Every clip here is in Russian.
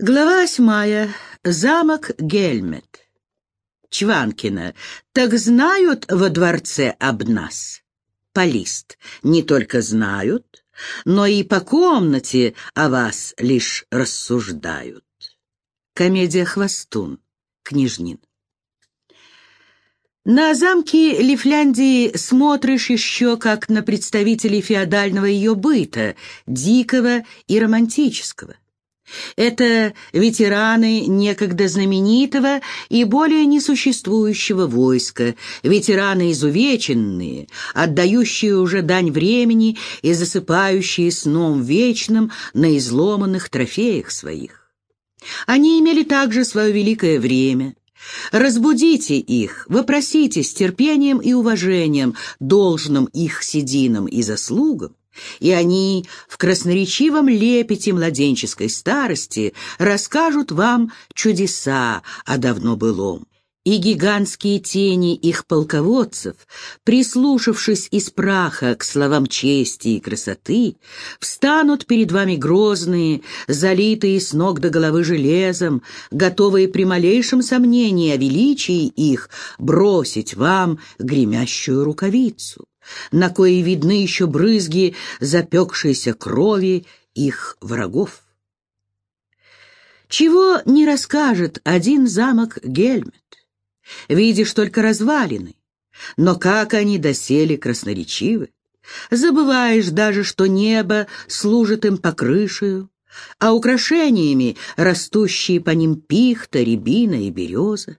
Глава восьмая. Замок Гельмет. Чванкина. Так знают во дворце об нас? Полист. Не только знают, но и по комнате о вас лишь рассуждают. Комедия «Хвостун». Книжнин. На замки Лифляндии смотришь еще как на представителей феодального ее быта, дикого и романтического. Это ветераны некогда знаменитого и более несуществующего войска, ветераны изувеченные, отдающие уже дань времени и засыпающие сном вечным на изломанных трофеях своих. Они имели также свое великое время. Разбудите их, вопросите с терпением и уважением, должным их сединам и заслугам, и они в красноречивом лепете младенческой старости расскажут вам чудеса о давно былом. И гигантские тени их полководцев, прислушавшись из праха к словам чести и красоты, встанут перед вами грозные, залитые с ног до головы железом, готовые при малейшем сомнении о величии их бросить вам гремящую рукавицу на кои видны еще брызги запекшейся крови их врагов. Чего не расскажет один замок Гельмет? Видишь только развалины, но как они досели красноречивы. Забываешь даже, что небо служит им покрышею, а украшениями растущие по ним пихта, рябина и береза.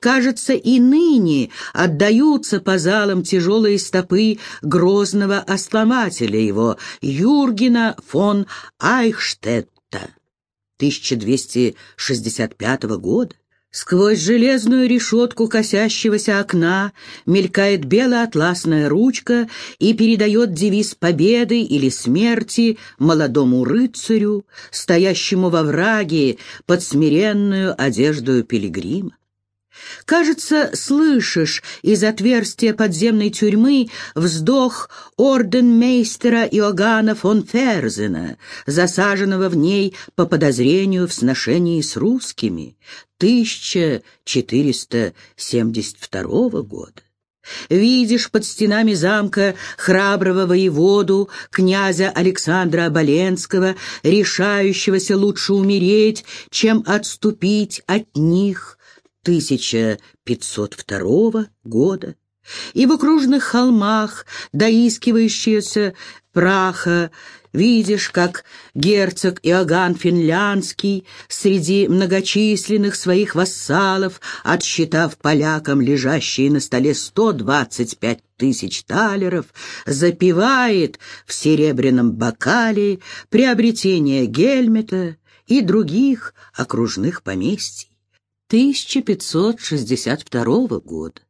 Кажется, и ныне отдаются по залам тяжелые стопы грозного основателя его, Юргена фон Айхштетта, 1265 года. Сквозь железную решетку косящегося окна мелькает бело-атласная ручка и передает девиз победы или смерти молодому рыцарю, стоящему во враге под смиренную одеждою пилигрима. Кажется, слышишь из отверстия подземной тюрьмы вздох орденмейстера Иоганна фон Ферзена, засаженного в ней по подозрению в сношении с русскими 1472 года. Видишь под стенами замка храброго воеводу, князя Александра Оболенского, решающегося лучше умереть, чем отступить от них, 1502 года, и в окружных холмах, доискивающиеся праха, видишь, как герцог Иоганн Финляндский среди многочисленных своих вассалов, отсчитав полякам лежащие на столе 125 тысяч талеров, запивает в серебряном бокале приобретение Гельмета и других окружных поместий. 1562 года.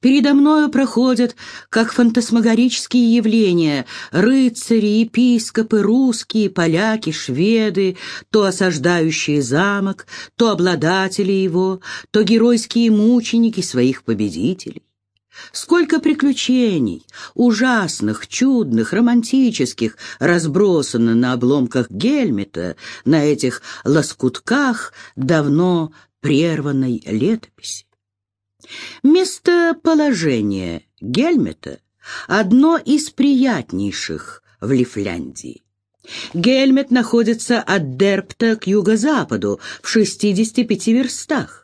Передо мною проходят, как фантасмагорические явления, рыцари, епископы, русские, поляки, шведы, то осаждающие замок, то обладатели его, то геройские мученики своих победителей. Сколько приключений, ужасных, чудных, романтических, разбросано на обломках Гельмета, на этих лоскутках давно прерванной летописи. Местоположение Гельмета — одно из приятнейших в Лифляндии. Гельмет находится от Дерпта к юго-западу в 65 верстах.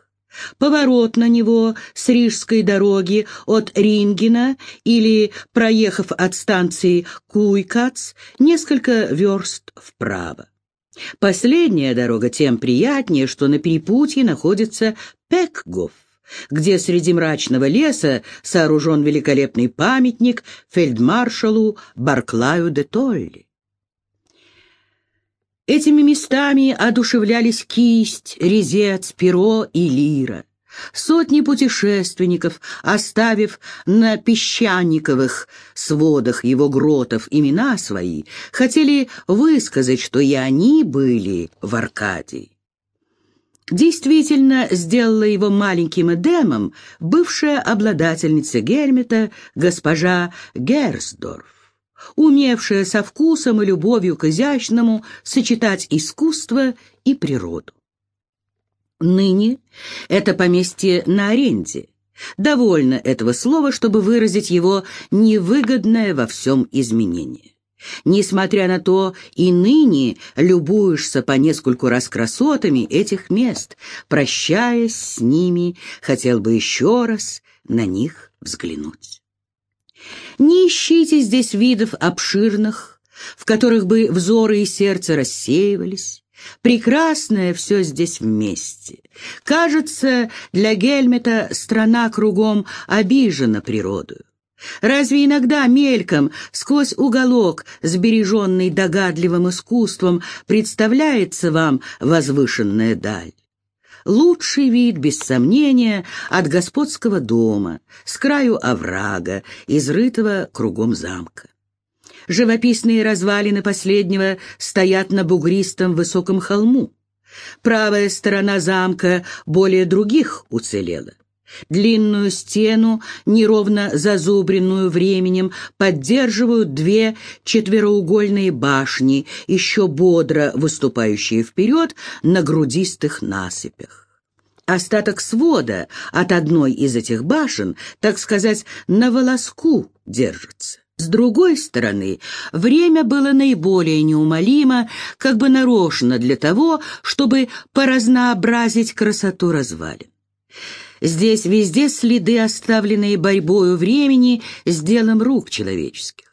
Поворот на него с рижской дороги от Рингена или, проехав от станции Куйкац, несколько верст вправо. Последняя дорога тем приятнее, что на перепутье находится Пекгоф, где среди мрачного леса сооружен великолепный памятник фельдмаршалу Барклаю де Толли. Этими местами одушевлялись кисть, резец, перо и лира. Сотни путешественников, оставив на песчаниковых сводах его гротов имена свои, хотели высказать, что и они были в Аркадии. Действительно, сделала его маленьким эдемом бывшая обладательница Гельмета, госпожа Герсдорф. Умевшая со вкусом и любовью к изящному сочетать искусство и природу. Ныне это поместье на аренде. Довольно этого слова, чтобы выразить его невыгодное во всем изменение. Несмотря на то, и ныне любуешься по нескольку раз красотами этих мест, прощаясь с ними, хотел бы еще раз на них взглянуть. Не ищите здесь видов обширных, в которых бы взоры и сердце рассеивались. Прекрасное все здесь вместе. Кажется, для Гельмета страна кругом обижена природою. Разве иногда мельком, сквозь уголок, сбереженный догадливым искусством, представляется вам возвышенная даль? Лучший вид, без сомнения, от господского дома, с краю оврага, изрытого кругом замка. Живописные развалины последнего стоят на бугристом высоком холму. Правая сторона замка более других уцелела. Длинную стену, неровно зазубренную временем, поддерживают две четвероугольные башни, еще бодро выступающие вперед на грудистых насыпях. Остаток свода от одной из этих башен, так сказать, на волоску держится. С другой стороны, время было наиболее неумолимо, как бы нарочно для того, чтобы поразнообразить красоту развалин. Здесь везде следы, оставленные борьбою времени с делом рук человеческих.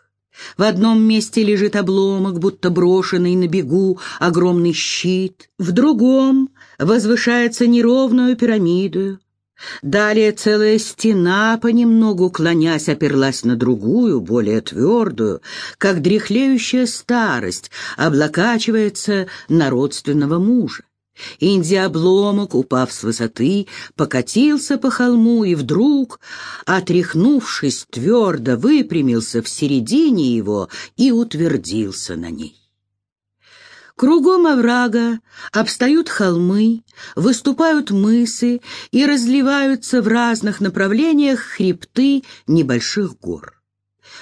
В одном месте лежит обломок, будто брошенный на бегу огромный щит, в другом возвышается неровную пирамиду. Далее целая стена, понемногу клонясь, оперлась на другую, более твердую, как дряхлеющая старость облокачивается на родственного мужа. Инди-обломок, упав с высоты, покатился по холму и вдруг, отряхнувшись, твердо выпрямился в середине его и утвердился на ней. Кругом оврага обстают холмы, выступают мысы и разливаются в разных направлениях хребты небольших гор.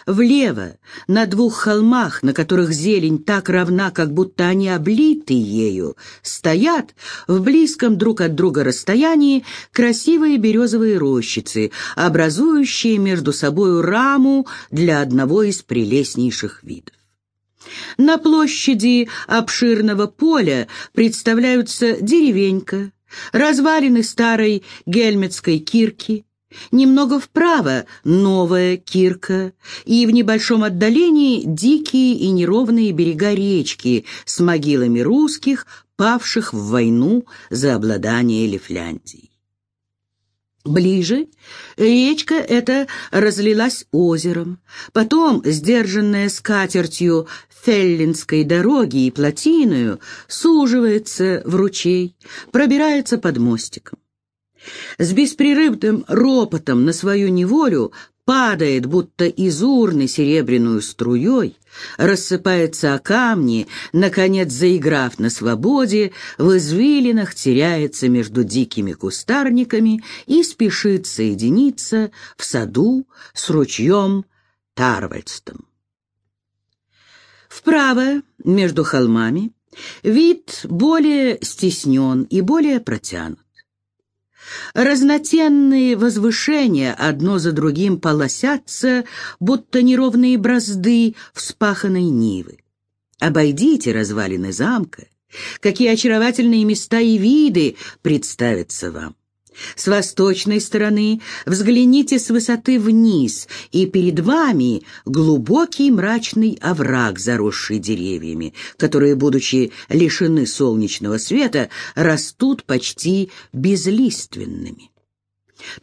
Влево, на двух холмах, на которых зелень так равна, как будто они облиты ею, стоят в близком друг от друга расстоянии красивые березовые рощицы, образующие между собою раму для одного из прелестнейших видов. На площади обширного поля представляются деревенька, развалины старой гельметской кирки, Немного вправо новая кирка, и в небольшом отдалении дикие и неровные берега речки с могилами русских, павших в войну за обладание Лифляндией. Ближе речка эта разлилась озером, потом, сдержанная скатертью Феллинской дороги и плотиною, суживается в ручей, пробирается под мостиком с беспрерывным ропотом на свою неволю падает, будто из урны серебряную струей, рассыпается о камни, наконец, заиграв на свободе, в извилинах теряется между дикими кустарниками и спешит соединиться в саду с ручьем Тарвальстом. Вправо, между холмами, вид более стеснен и более протянут. Разнотенные возвышения одно за другим полосятся, будто неровные бразды вспаханной нивы. Обойдите развалины замка, какие очаровательные места и виды представятся вам. С восточной стороны взгляните с высоты вниз, и перед вами глубокий мрачный овраг, заросший деревьями, которые, будучи лишены солнечного света, растут почти безлиственными.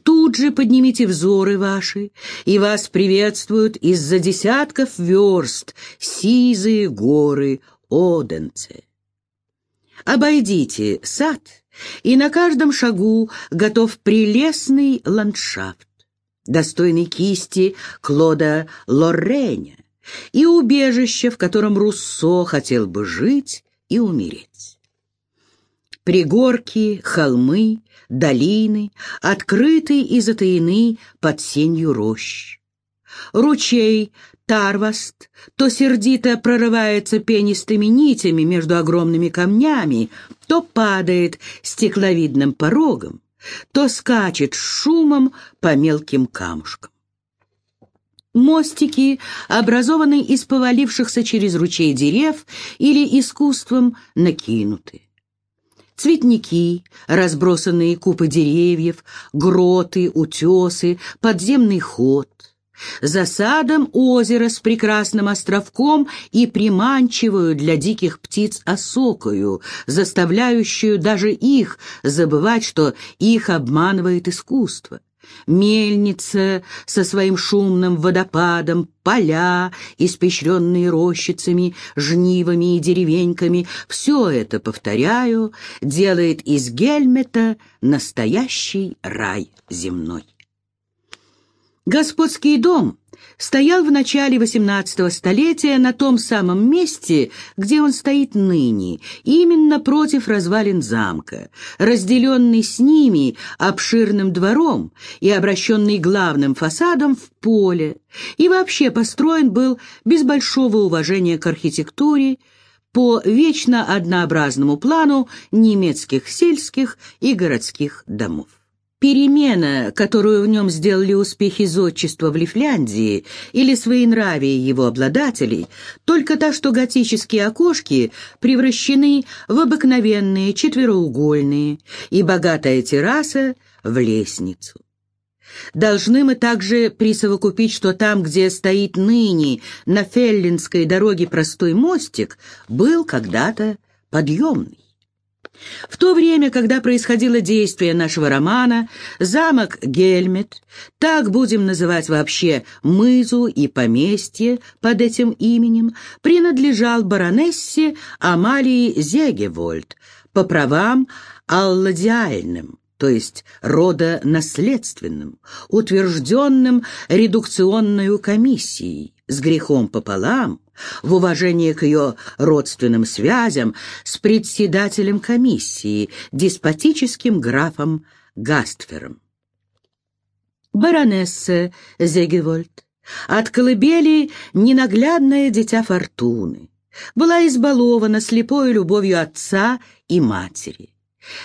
Тут же поднимите взоры ваши, и вас приветствуют из-за десятков верст сизые горы Оденце. Обойдите сад — и на каждом шагу готов прелестный ландшафт, достойный кисти Клода Лорреня, и убежище, в котором Руссо хотел бы жить и умереть. Пригорки, холмы, долины, открыты и затаены под сенью рощ. Ручей Тарваст то сердито прорывается пенистыми нитями между огромными камнями, то падает стекловидным порогом, то скачет шумом по мелким камушкам. Мостики образованы из повалившихся через ручей дерев или искусством накинуты. Цветники, разбросанные купы деревьев, гроты, утесы, подземный ход. За садом озеро с прекрасным островком и приманчивую для диких птиц осокою, заставляющую даже их забывать, что их обманывает искусство мельница со своим шумным водопадом, поля, испещренные рощицами, жнивами и деревеньками — все это, повторяю, делает из Гельмета настоящий рай земной. Господский дом стоял в начале XVIII столетия на том самом месте, где он стоит ныне, именно против развалин замка, разделенный с ними обширным двором и обращенный главным фасадом в поле, и вообще построен был без большого уважения к архитектуре, по вечно однообразному плану немецких сельских и городских домов. Перемена, которую в нем сделали успехи зодчества в Лифляндии или своенравие его обладателей, только та, что готические окошки превращены в обыкновенные четвероугольные и богатая терраса в лестницу. Должны мы также присовокупить, что там, где стоит ныне на Феллинской дороге простой мостик, был когда-то подъемный. В то время, когда происходило действие нашего романа, замок Гельмет, так будем называть вообще мызу и поместье под этим именем, принадлежал баронессе Амалии Зегевольд по правам алладиальным то есть рода наследственным, утвержденным редукционной комиссией, с грехом пополам, в уважение к ее родственным связям с председателем комиссии, деспотическим графом Гастфером. Баронесса Зегевольд от колыбели ненаглядное дитя фортуны, была избалована слепой любовью отца и матери.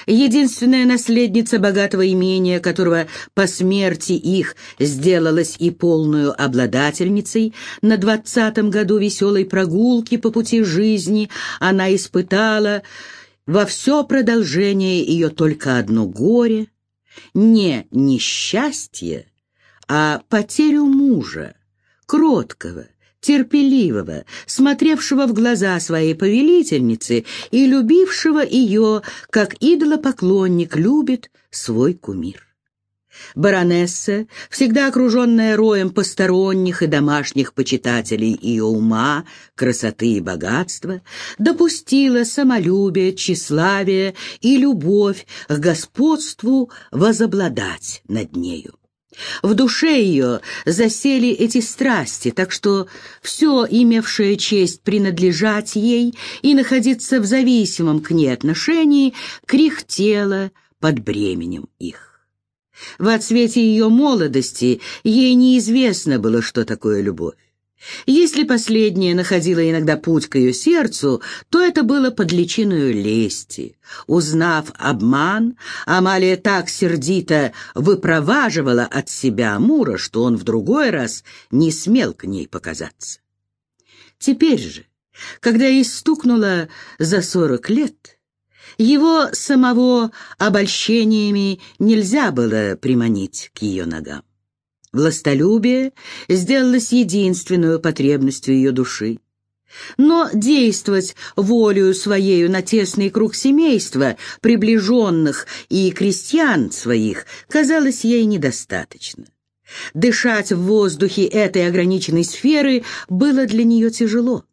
Единственная наследница богатого имения, которого по смерти их сделалась и полную обладательницей, на двадцатом году веселой прогулки по пути жизни она испытала во все продолжение ее только одно горе, не несчастье, а потерю мужа, кроткого, терпеливого, смотревшего в глаза своей повелительницы и любившего ее, как идолопоклонник любит свой кумир. Баронесса, всегда окруженная роем посторонних и домашних почитателей ее ума, красоты и богатства, допустила самолюбие, тщеславие и любовь к господству возобладать над нею. В душе ее засели эти страсти, так что все, имевшее честь принадлежать ей и находиться в зависимом к ней отношении, кряхтело под бременем их. В отсвете ее молодости ей неизвестно было, что такое любовь. Если последняя находила иногда путь к ее сердцу, то это было под личиною лести. Узнав обман, Амалия так сердито выпроваживала от себя Амура, что он в другой раз не смел к ней показаться. Теперь же, когда ей стукнуло за сорок лет, его самого обольщениями нельзя было приманить к ее ногам. Властолюбие сделалось единственной потребностью ее души. Но действовать волею своею на тесный круг семейства, приближенных и крестьян своих, казалось ей недостаточно. Дышать в воздухе этой ограниченной сферы было для нее тяжело.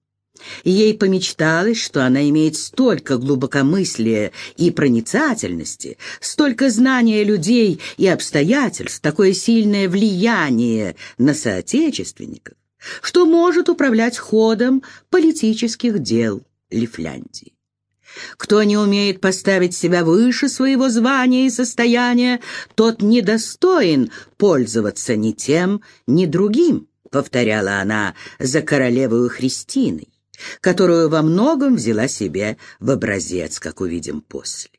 Ей помечталось, что она имеет столько глубокомыслия и проницательности, столько знания людей и обстоятельств, такое сильное влияние на соотечественников, что может управлять ходом политических дел Лифляндии. Кто не умеет поставить себя выше своего звания и состояния, тот недостоин пользоваться ни тем, ни другим повторяла она за королевою Христиной, которую во многом взяла себе в образец, как увидим после.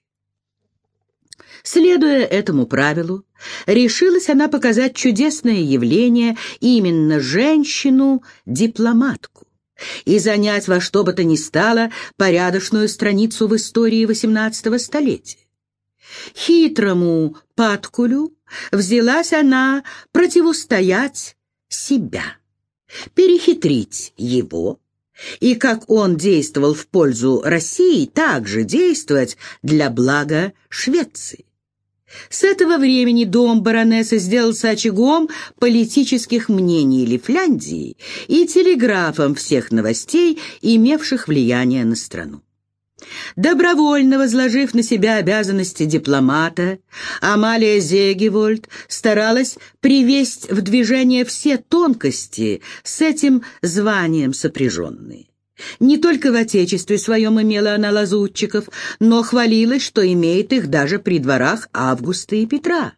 Следуя этому правилу, решилась она показать чудесное явление, именно женщину-дипломатку, и занять во что бы то ни стало порядочную страницу в истории XVIII столетия. Хитрому Паткулю взялась она противостоять себя, перехитрить его, и как он действовал в пользу России, также действовать для блага Швеции. С этого времени дом баронессы сделался очагом политических мнений Лифляндии и телеграфом всех новостей, имевших влияние на страну. Добровольно возложив на себя обязанности дипломата, Амалия Зегевольд старалась привести в движение все тонкости с этим званием сопряженные. Не только в отечестве своем имела она лазутчиков, но хвалилась, что имеет их даже при дворах Августа и Петра.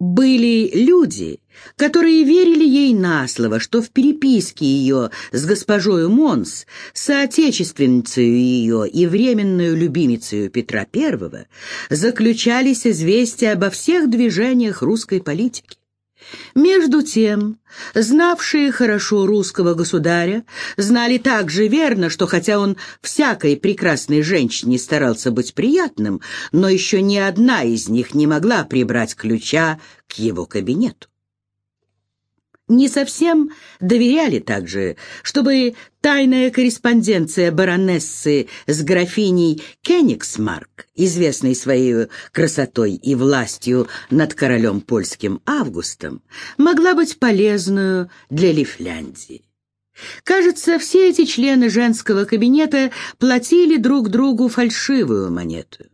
Были люди, которые верили ей на слово, что в переписке ее с госпожою Монс, соотечественницей ее и временную любимицей Петра I, заключались известия обо всех движениях русской политики. Между тем, знавшие хорошо русского государя, знали также верно, что хотя он всякой прекрасной женщине старался быть приятным, но еще ни одна из них не могла прибрать ключа к его кабинету не совсем доверяли также, чтобы тайная корреспонденция баронессы с графиней Кенигсмарк, известной своей красотой и властью над королем польским Августом, могла быть полезную для Лифляндии. Кажется, все эти члены женского кабинета платили друг другу фальшивую монету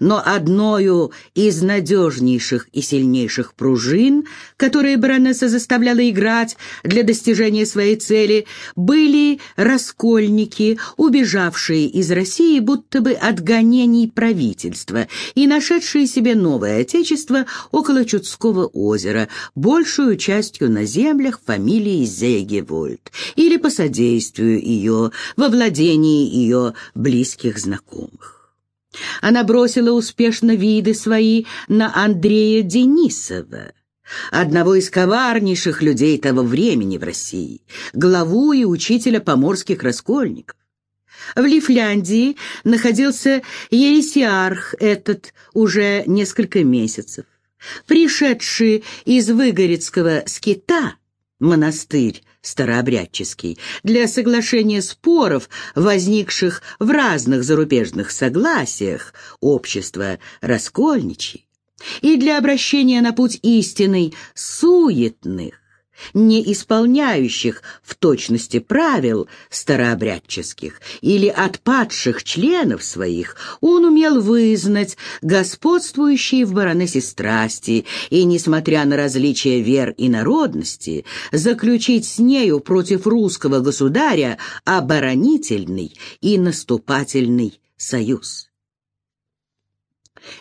но одною из надежнейших и сильнейших пружин, которые баронесса заставляла играть для достижения своей цели, были раскольники, убежавшие из России будто бы от гонений правительства и нашедшие себе новое отечество около Чудского озера, большую частью на землях фамилии Зегевольд, или по содействию ее во владении ее близких знакомых. Она бросила успешно виды свои на Андрея Денисова, одного из коварнейших людей того времени в России, главу и учителя поморских раскольников. В Лифляндии находился ересиарх этот уже несколько месяцев. Пришедший из Выгорецкого скита, монастырь старообрядческий, для соглашения споров, возникших в разных зарубежных согласиях общества раскольничьи, и для обращения на путь истинный суетных, не исполняющих в точности правил старообрядческих или отпадших членов своих, он умел вызнать господствующие в баронессе страсти и, несмотря на различия вер и народности, заключить с нею против русского государя оборонительный и наступательный союз.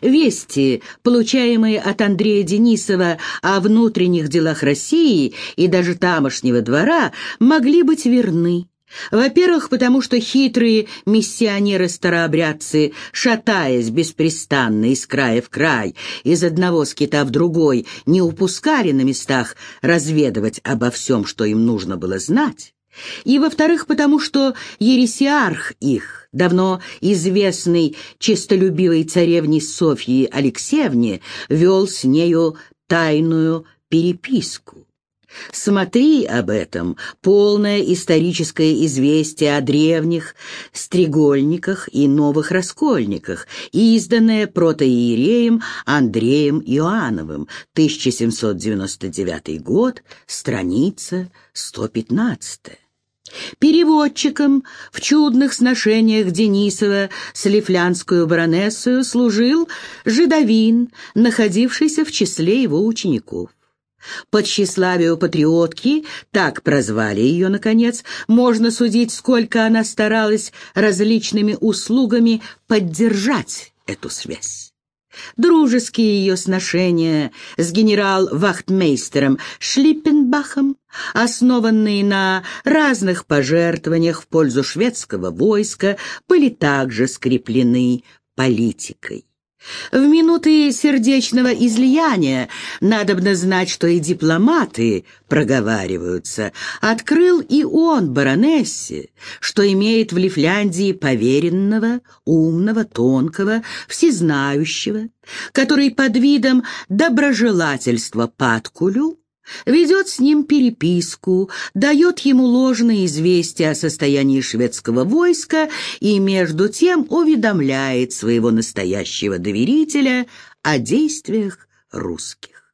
Вести, получаемые от Андрея Денисова о внутренних делах России и даже тамошнего двора, могли быть верны. Во-первых, потому что хитрые миссионеры-старообрядцы, шатаясь беспрестанно из края в край, из одного скита в другой, не упускали на местах разведывать обо всем, что им нужно было знать. И, во-вторых, потому что ересиарх их, давно известный честолюбивой царевне Софьи Алексеевне, вел с нею тайную переписку. Смотри об этом полное историческое известие о древних стрегольниках и новых раскольниках, изданное протоиереем Андреем Иоанновым, 1799 год, страница 115. Переводчиком в чудных сношениях Денисова с лифлянскую баронессою служил жидовин, находившийся в числе его учеников. По тщеславию патриотки, так прозвали ее, наконец, можно судить, сколько она старалась различными услугами поддержать эту связь. Дружеские ее сношения с генерал-вахтмейстером Шлиппенбахом, основанные на разных пожертвованиях в пользу шведского войска, были также скреплены политикой. В минуты сердечного излияния надобно знать, что и дипломаты проговариваются. Открыл и он баронессе, что имеет в Лифляндии поверенного, умного, тонкого, всезнающего, который под видом доброжелательства Паткулю ведет с ним переписку, дает ему ложные известия о состоянии шведского войска и между тем уведомляет своего настоящего доверителя о действиях русских.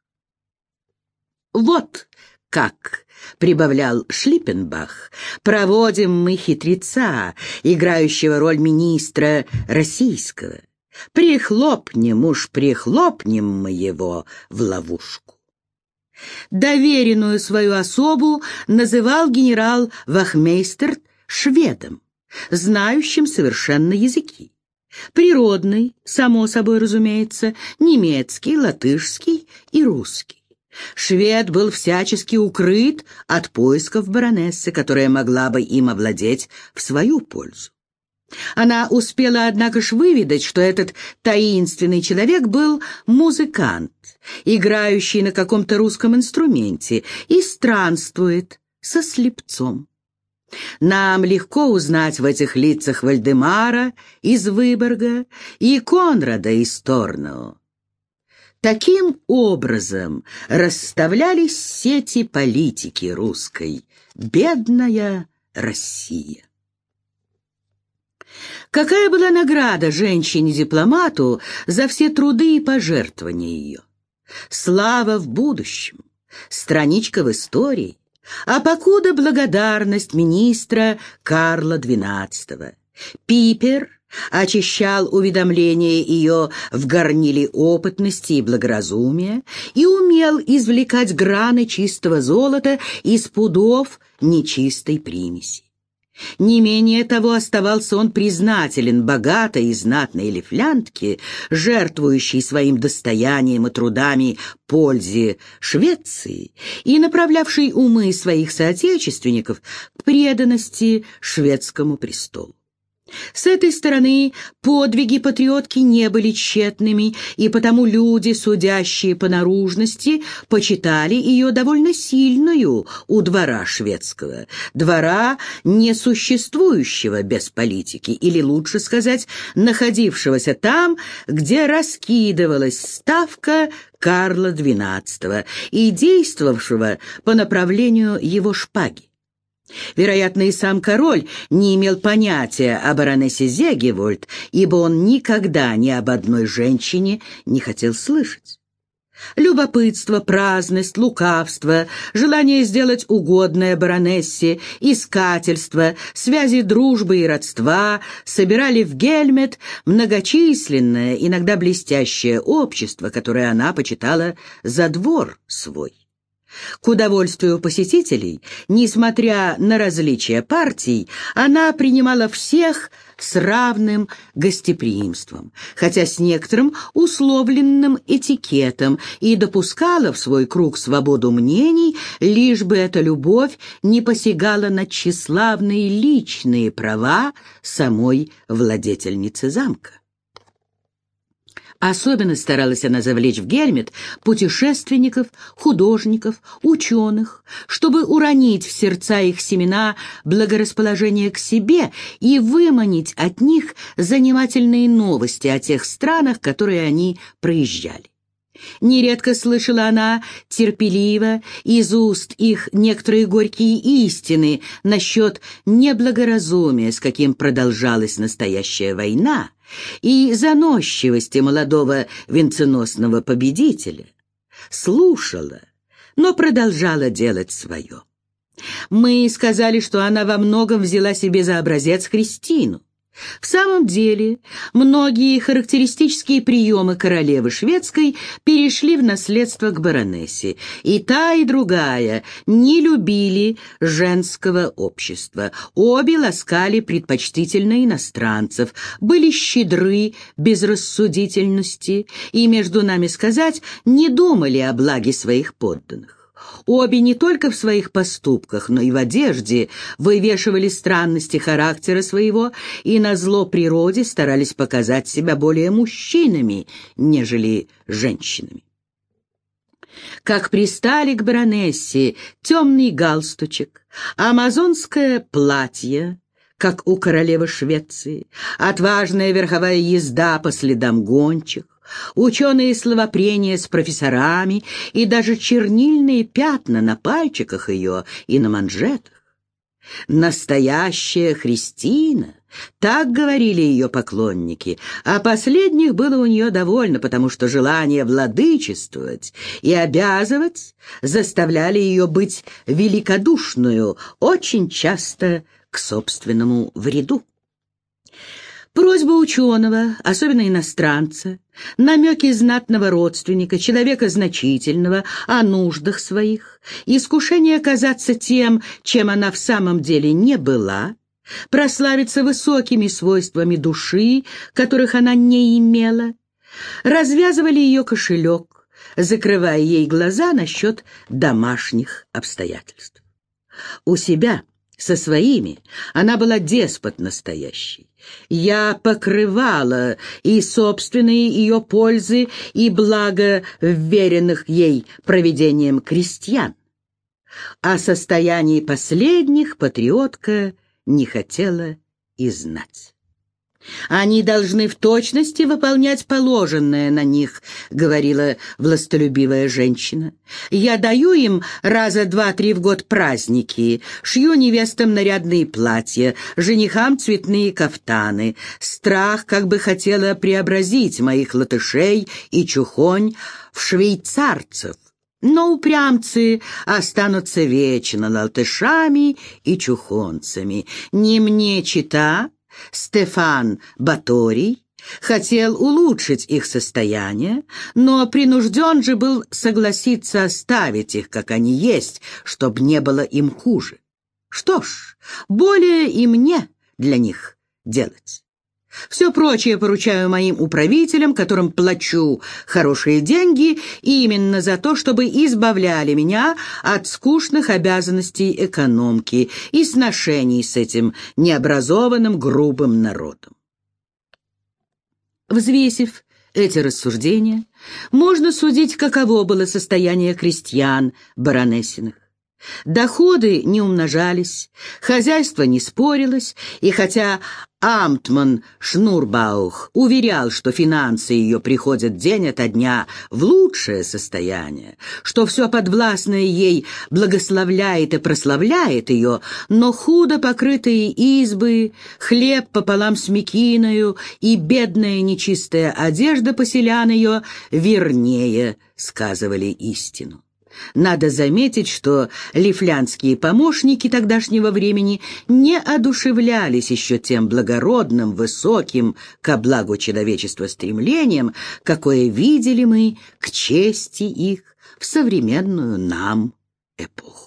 «Вот как», — прибавлял Шлиппенбах, — «проводим мы хитреца, играющего роль министра российского. Прихлопнем уж, прихлопнем мы его в ловушку». Доверенную свою особу называл генерал Вахмейстер шведом, знающим совершенно языки. Природный, само собой разумеется, немецкий, латышский и русский. Швед был всячески укрыт от поисков баронессы, которая могла бы им овладеть в свою пользу. Она успела, однако ж, выведать, что этот таинственный человек был музыкант, играющий на каком-то русском инструменте, и странствует со слепцом. Нам легко узнать в этих лицах Вальдемара из Выборга и Конрада из Торнау. Таким образом расставлялись сети политики русской, бедная Россия. Какая была награда женщине-дипломату за все труды и пожертвования ее? Слава в будущем, страничка в истории, а покуда благодарность министра Карла XII. Пипер очищал уведомления ее в горниле опытности и благоразумия и умел извлекать граны чистого золота из пудов нечистой примеси. Не менее того оставался он признателен богатой и знатной лифлянтке, жертвующей своим достоянием и трудами пользе Швеции и направлявшей умы своих соотечественников к преданности шведскому престолу. С этой стороны подвиги патриотки не были тщетными, и потому люди, судящие по наружности, почитали ее довольно сильную у двора шведского, двора, несуществующего без политики, или, лучше сказать, находившегося там, где раскидывалась ставка Карла XII и действовавшего по направлению его шпаги. Вероятно, и сам король не имел понятия о баронессе Зегевольд, ибо он никогда ни об одной женщине не хотел слышать. Любопытство, праздность, лукавство, желание сделать угодное баронессе, искательство, связи дружбы и родства собирали в Гельмет многочисленное, иногда блестящее общество, которое она почитала за двор свой. К удовольствию посетителей, несмотря на различия партий, она принимала всех с равным гостеприимством, хотя с некоторым условленным этикетом и допускала в свой круг свободу мнений, лишь бы эта любовь не посягала на тщеславные личные права самой владетельницы замка. Особенно старалась она завлечь в Гельмет путешественников, художников, ученых, чтобы уронить в сердца их семена благорасположение к себе и выманить от них занимательные новости о тех странах, которые они проезжали. Нередко слышала она терпеливо из уст их некоторые горькие истины насчет неблагоразумия, с каким продолжалась настоящая война, и заносчивости молодого венценосного победителя. Слушала, но продолжала делать свое. Мы сказали, что она во многом взяла себе за образец Христину. В самом деле, многие характеристические приемы королевы шведской перешли в наследство к баронессе, и та, и другая не любили женского общества. Обе ласкали предпочтительно иностранцев, были щедры без рассудительности и, между нами сказать, не думали о благе своих подданных. Обе не только в своих поступках, но и в одежде вывешивали странности характера своего и на зло природе старались показать себя более мужчинами, нежели женщинами. Как пристали к баронессе темный галстучек, амазонское платье, как у королевы Швеции, отважная верховая езда по следам гончих, ученые словопрения с профессорами и даже чернильные пятна на пальчиках ее и на манжетах. Настоящая Христина, так говорили ее поклонники, а последних было у нее довольно, потому что желание владычествовать и обязывать заставляли ее быть великодушную, очень часто к собственному вреду. Просьба ученого, особенно иностранца, намеки знатного родственника, человека значительного, о нуждах своих, искушение оказаться тем, чем она в самом деле не была, прославиться высокими свойствами души, которых она не имела, развязывали ее кошелек, закрывая ей глаза насчет домашних обстоятельств. У себя, со своими, она была деспот настоящий. Я покрывала и собственные ее пользы, и благо вверенных ей проведением крестьян. О состоянии последних патриотка не хотела и знать. Они должны в точности выполнять положенное на них, — говорила властолюбивая женщина. Я даю им раза два-три в год праздники, шью невестам нарядные платья, женихам цветные кафтаны. Страх как бы хотела преобразить моих латышей и чухонь в швейцарцев. Но упрямцы останутся вечно латышами и чухонцами. Не мне чита, Стефан Баторий хотел улучшить их состояние, но принужден же был согласиться оставить их, как они есть, чтобы не было им хуже. Что ж, более и мне для них делать. Все прочее поручаю моим управителям, которым плачу хорошие деньги именно за то, чтобы избавляли меня от скучных обязанностей экономки и сношений с этим необразованным грубым народом. Взвесив эти рассуждения, можно судить, каково было состояние крестьян баронессиных. Доходы не умножались, хозяйство не спорилось, и хотя Амтман Шнурбаух уверял, что финансы ее приходят день ото дня в лучшее состояние, что все подвластное ей благословляет и прославляет ее, но худо покрытые избы, хлеб пополам с мекиною и бедная нечистая одежда поселян ее вернее сказывали истину. Надо заметить, что лифлянские помощники тогдашнего времени не одушевлялись еще тем благородным, высоким, ко благу человечества стремлением, какое видели мы к чести их в современную нам эпоху.